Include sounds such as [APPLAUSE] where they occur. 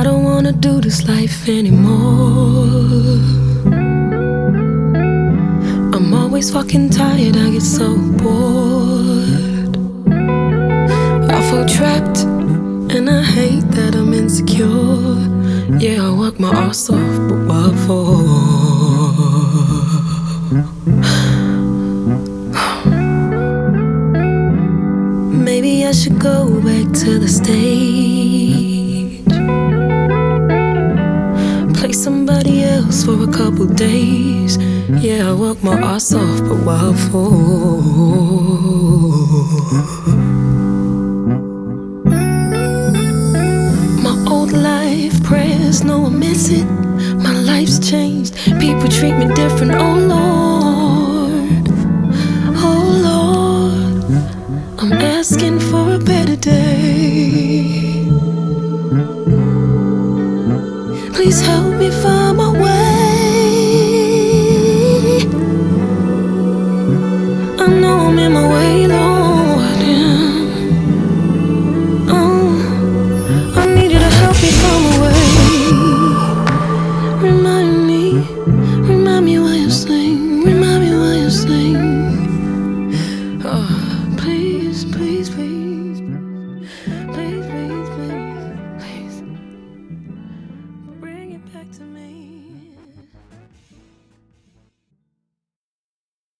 I don't wanna do this life anymore. I'm always fucking tired, I get so bored. I feel trapped, and I hate that I'm insecure. Yeah, I work my ass off, but what for? [SIGHS] Maybe I should go back to the stage. Else for a couple days. Yeah, I work my ass off, but what for? My old life prayers, no, I miss it. My life's changed. People treat me different. Oh Lord, oh Lord, I'm asking for a please help me find my way. I know I'm in my way, Lord. Yeah. Oh, I need you to help me find my way. Remind me, remind me why you sing, remind me why you sing. Oh, please, please, please. to me.